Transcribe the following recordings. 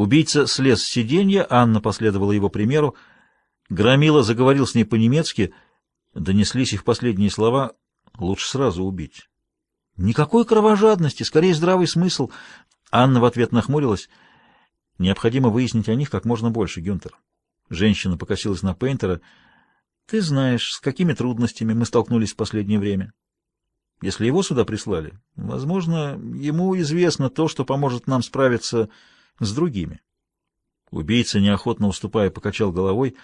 Убийца слез с сиденья, Анна последовала его примеру. Громила заговорил с ней по-немецки. Донеслись их последние слова «лучше сразу убить». Никакой кровожадности, скорее здравый смысл. Анна в ответ нахмурилась. Необходимо выяснить о них как можно больше, Гюнтер. Женщина покосилась на Пейнтера. Ты знаешь, с какими трудностями мы столкнулись в последнее время. Если его сюда прислали, возможно, ему известно то, что поможет нам справиться с другими. Убийца, неохотно уступая, покачал головой.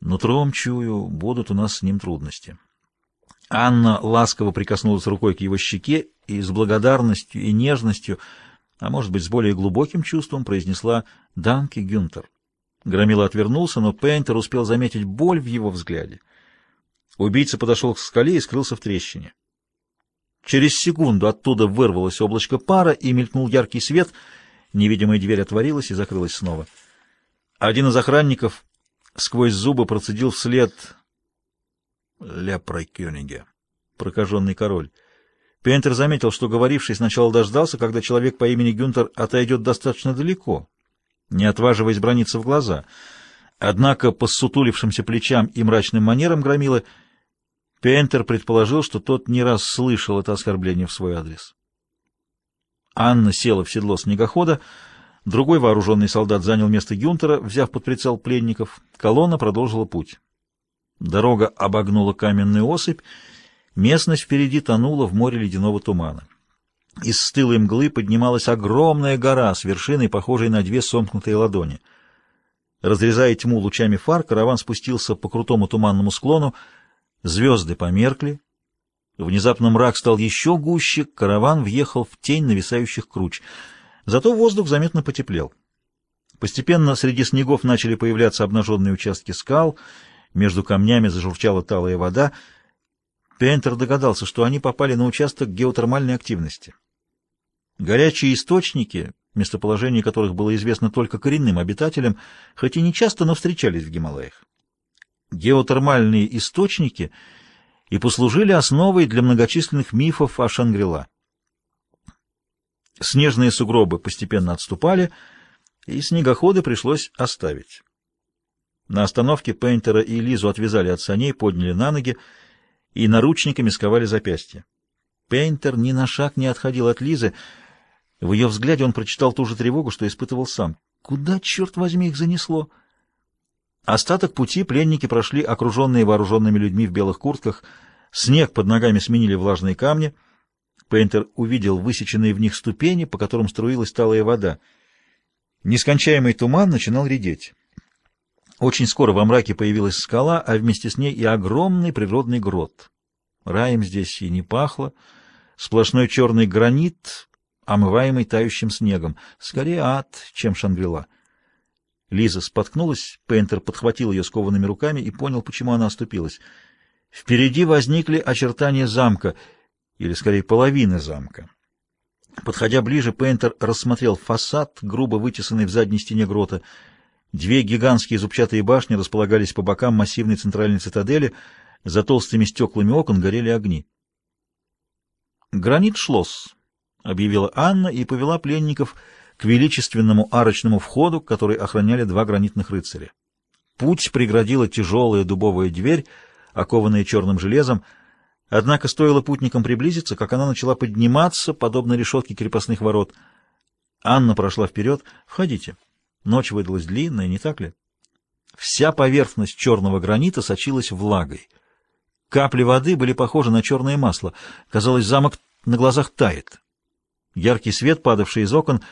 Нутром чую, будут у нас с ним трудности. Анна ласково прикоснулась рукой к его щеке и с благодарностью и нежностью, а может быть, с более глубоким чувством, произнесла «Данки, Гюнтер». Громила отвернулся, но Пейнтер успел заметить боль в его взгляде. Убийца подошел к скале и скрылся в трещине. Через секунду оттуда вырвалось облачко пара и мелькнул яркий свет. Невидимая дверь отворилась и закрылась снова. Один из охранников сквозь зубы процедил вслед «Ля прокёниге», прокаженный король. Пентер заметил, что говоривший сначала дождался, когда человек по имени Гюнтер отойдет достаточно далеко, не отваживаясь брониться в глаза. Однако по ссутулившимся плечам и мрачным манерам громила Пентер предположил, что тот не раз слышал это оскорбление в свой адрес. Анна села в седло снегохода, другой вооруженный солдат занял место Гюнтера, взяв под прицел пленников. Колонна продолжила путь. Дорога обогнула каменную осыпь, местность впереди тонула в море ледяного тумана. Из стылой мглы поднималась огромная гора с вершиной, похожей на две сомкнутые ладони. Разрезая тьму лучами фар, караван спустился по крутому туманному склону, звезды померкли, внезапно мрак стал еще гуще, караван въехал в тень нависающих круч. Зато воздух заметно потеплел. Постепенно среди снегов начали появляться обнаженные участки скал, между камнями зажурчала талая вода. Пентер догадался, что они попали на участок геотермальной активности. Горячие источники, местоположение которых было известно только коренным обитателям, хоть и не часто, но встречались в Гималаях. Геотермальные источники и послужили основой для многочисленных мифов о Шангрила. Снежные сугробы постепенно отступали, и снегоходы пришлось оставить. На остановке Пейнтера и Лизу отвязали от саней, подняли на ноги и наручниками сковали запястья. Пейнтер ни на шаг не отходил от Лизы. В ее взгляде он прочитал ту же тревогу, что испытывал сам. Куда, черт возьми, их занесло? Остаток пути пленники прошли, окруженные вооруженными людьми в белых куртках. Снег под ногами сменили влажные камни. Пейнтер увидел высеченные в них ступени, по которым струилась талая вода. Нескончаемый туман начинал редеть. Очень скоро во мраке появилась скала, а вместе с ней и огромный природный грот. Раем здесь и не пахло. Сплошной черный гранит, омываемый тающим снегом. Скорее ад, чем Шангрила. Лиза споткнулась, Пейнтер подхватил ее скованными руками и понял, почему она оступилась. Впереди возникли очертания замка, или скорее половины замка. Подходя ближе, Пейнтер рассмотрел фасад, грубо вытесанный в задней стене грота, Две гигантские зубчатые башни располагались по бокам массивной центральной цитадели, за толстыми стеклами окон горели огни. «Гранит шлосс», — объявила Анна и повела пленников к величественному арочному входу, который охраняли два гранитных рыцаря. Путь преградила тяжелая дубовая дверь, окованная черным железом, однако стоило путникам приблизиться, как она начала подниматься, подобно решетке крепостных ворот. Анна прошла вперед. «Входите». Ночь выдалась длинная, не так ли? Вся поверхность черного гранита сочилась влагой. Капли воды были похожи на черное масло. Казалось, замок на глазах тает. Яркий свет, падавший из окон,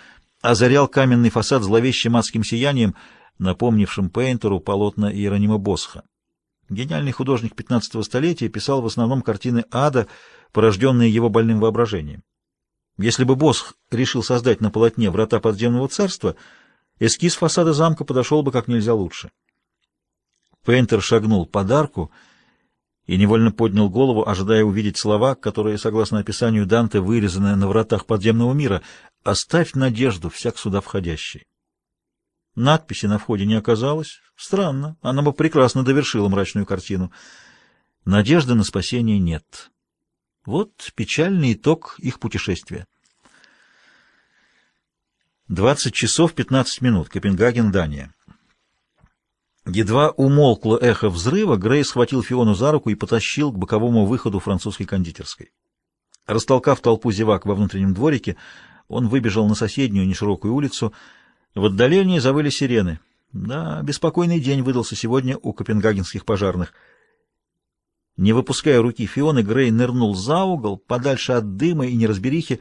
озарял каменный фасад зловещим адским сиянием, напомнившим Пейнтеру полотна Иеронима Босха. Гениальный художник XV столетия писал в основном картины ада, порожденные его больным воображением. Если бы Босх решил создать на полотне врата подземного царства — Эскиз фасада замка подошел бы как нельзя лучше. Пейнтер шагнул под арку и невольно поднял голову, ожидая увидеть слова, которые, согласно описанию Данте, вырезаны на вратах подземного мира «Оставь надежду, всяк сюда входящий». Надписи на входе не оказалось. Странно, она бы прекрасно довершила мрачную картину. Надежды на спасение нет. Вот печальный итог их путешествия. 20 часов 15 минут. Копенгаген, Дания. Едва умолкло эхо взрыва, Грей схватил Фиону за руку и потащил к боковому выходу французской кондитерской. Растолкав толпу зевак во внутреннем дворике, он выбежал на соседнюю неширокую улицу. В отдалении завыли сирены. Да, беспокойный день выдался сегодня у копенгагенских пожарных. Не выпуская руки Фионы, Грей нырнул за угол, подальше от дыма и неразберихи.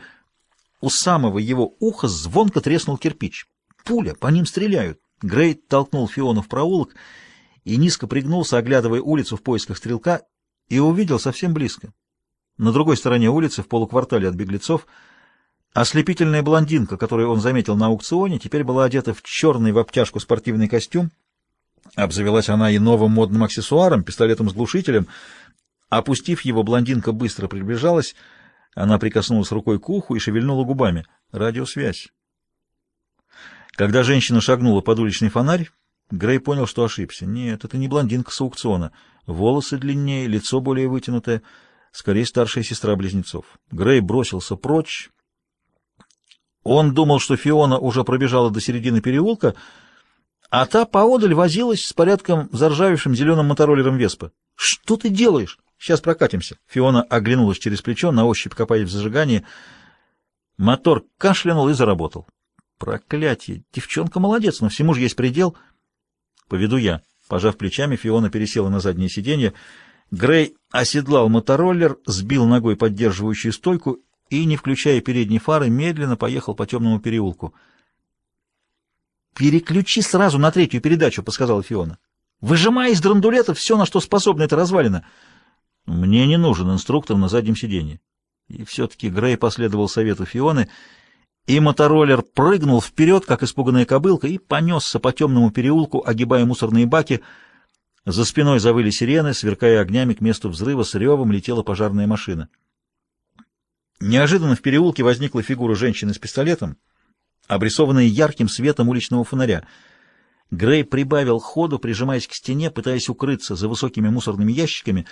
У самого его уха звонко треснул кирпич. Пуля, по ним стреляют. Грей толкнул Фиону в проулок и низко пригнулся, оглядывая улицу в поисках стрелка, и увидел совсем близко. На другой стороне улицы, в полуквартале от беглецов, ослепительная блондинка, которую он заметил на аукционе, теперь была одета в черный в обтяжку спортивный костюм. Обзавелась она и новым модным аксессуаром, пистолетом с глушителем. Опустив его, блондинка быстро приближалась. Она прикоснулась рукой к уху и шевельнула губами. Радиосвязь. Когда женщина шагнула под уличный фонарь, Грей понял, что ошибся. Нет, это не блондинка с аукциона. Волосы длиннее, лицо более вытянутое, скорее старшая сестра близнецов. Грей бросился прочь. Он думал, что Фиона уже пробежала до середины переулка, а та поодаль возилась с порядком заржавевшим зеленым мотороллером Веспа. «Что ты делаешь? Сейчас прокатимся». Фиона оглянулась через плечо, на ощупь копая в зажигании. Мотор кашлянул и заработал. Проклятие! Девчонка молодец, но всему же есть предел. Поведу я. Пожав плечами, Фиона пересела на заднее сиденье. Грей оседлал мотороллер, сбил ногой поддерживающую стойку и, не включая передней фары, медленно поехал по темному переулку. «Переключи сразу на третью передачу», — подсказала Фиона. «Выжимай из драндулета все, на что способна эта развалина». «Мне не нужен инструктор на заднем сиденье». И все-таки Грей последовал совету Фионы — и мотороллер прыгнул вперед, как испуганная кобылка, и понесся по темному переулку, огибая мусорные баки. За спиной завыли сирены, сверкая огнями к месту взрыва, с ревом летела пожарная машина. Неожиданно в переулке возникла фигура женщины с пистолетом, обрисованная ярким светом уличного фонаря. Грей прибавил ходу, прижимаясь к стене, пытаясь укрыться за высокими мусорными ящиками.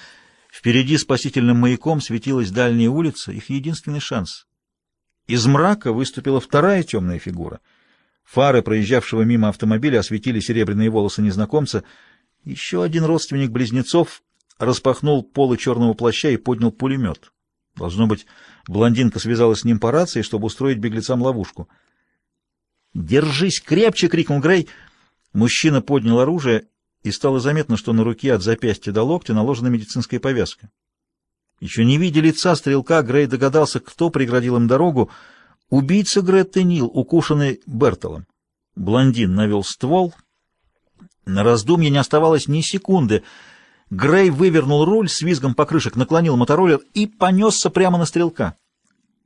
Впереди спасительным маяком светилась дальняя улица, их единственный шанс. Из мрака выступила вторая темная фигура. Фары проезжавшего мимо автомобиля осветили серебряные волосы незнакомца. Еще один родственник близнецов распахнул полы черного плаща и поднял пулемет. Должно быть, блондинка связалась с ним по рации, чтобы устроить беглецам ловушку. «Держись крепче!» — крикнул Грей. Мужчина поднял оружие, и стало заметно, что на руке от запястья до локтя наложена медицинская повязка. Еще не видя лица стрелка, Грей догадался, кто преградил им дорогу. Убийца Гретты Нил, укушенный Бертолом. Блондин навел ствол. На раздумье не оставалось ни секунды. Грей вывернул руль, с визгом покрышек наклонил мотороллер и понесся прямо на стрелка.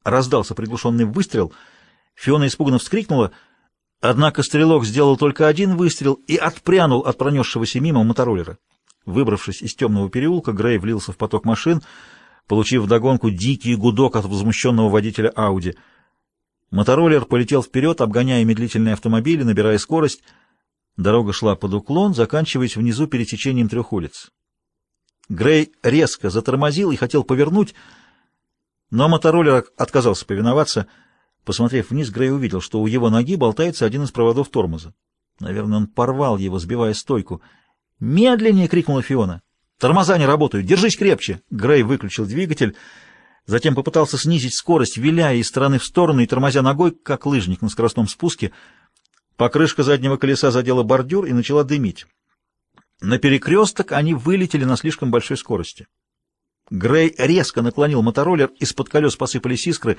Раздался приглушенный выстрел. Фиона испуганно вскрикнула. Однако стрелок сделал только один выстрел и отпрянул от пронесшегося мимо мотороллера. Выбравшись из темного переулка, Грей влился в поток машин — получив вдогонку дикий гудок от возмущенного водителя Ауди. Мотороллер полетел вперед, обгоняя медлительные автомобили, набирая скорость. Дорога шла под уклон, заканчиваясь внизу пересечением трех улиц. Грей резко затормозил и хотел повернуть, но мотороллер отказался повиноваться. Посмотрев вниз, Грей увидел, что у его ноги болтается один из проводов тормоза. Наверное, он порвал его, сбивая стойку. «Медленнее!» — крикнула Фиона. Тормоза не работают. Держись крепче. Грей выключил двигатель, затем попытался снизить скорость, виляя из стороны в сторону и тормозя ногой, как лыжник на скоростном спуске. Покрышка заднего колеса задела бордюр и начала дымить. На перекресток они вылетели на слишком большой скорости. Грей резко наклонил мотороллер, из-под колес посыпались искры.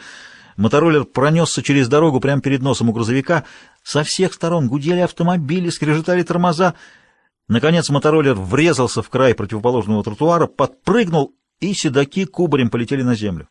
Мотороллер пронесся через дорогу прямо перед носом у грузовика. Со всех сторон гудели автомобили, скрежетали тормоза — Наконец мотороллер врезался в край противоположного тротуара, подпрыгнул, и седаки кубарем полетели на землю.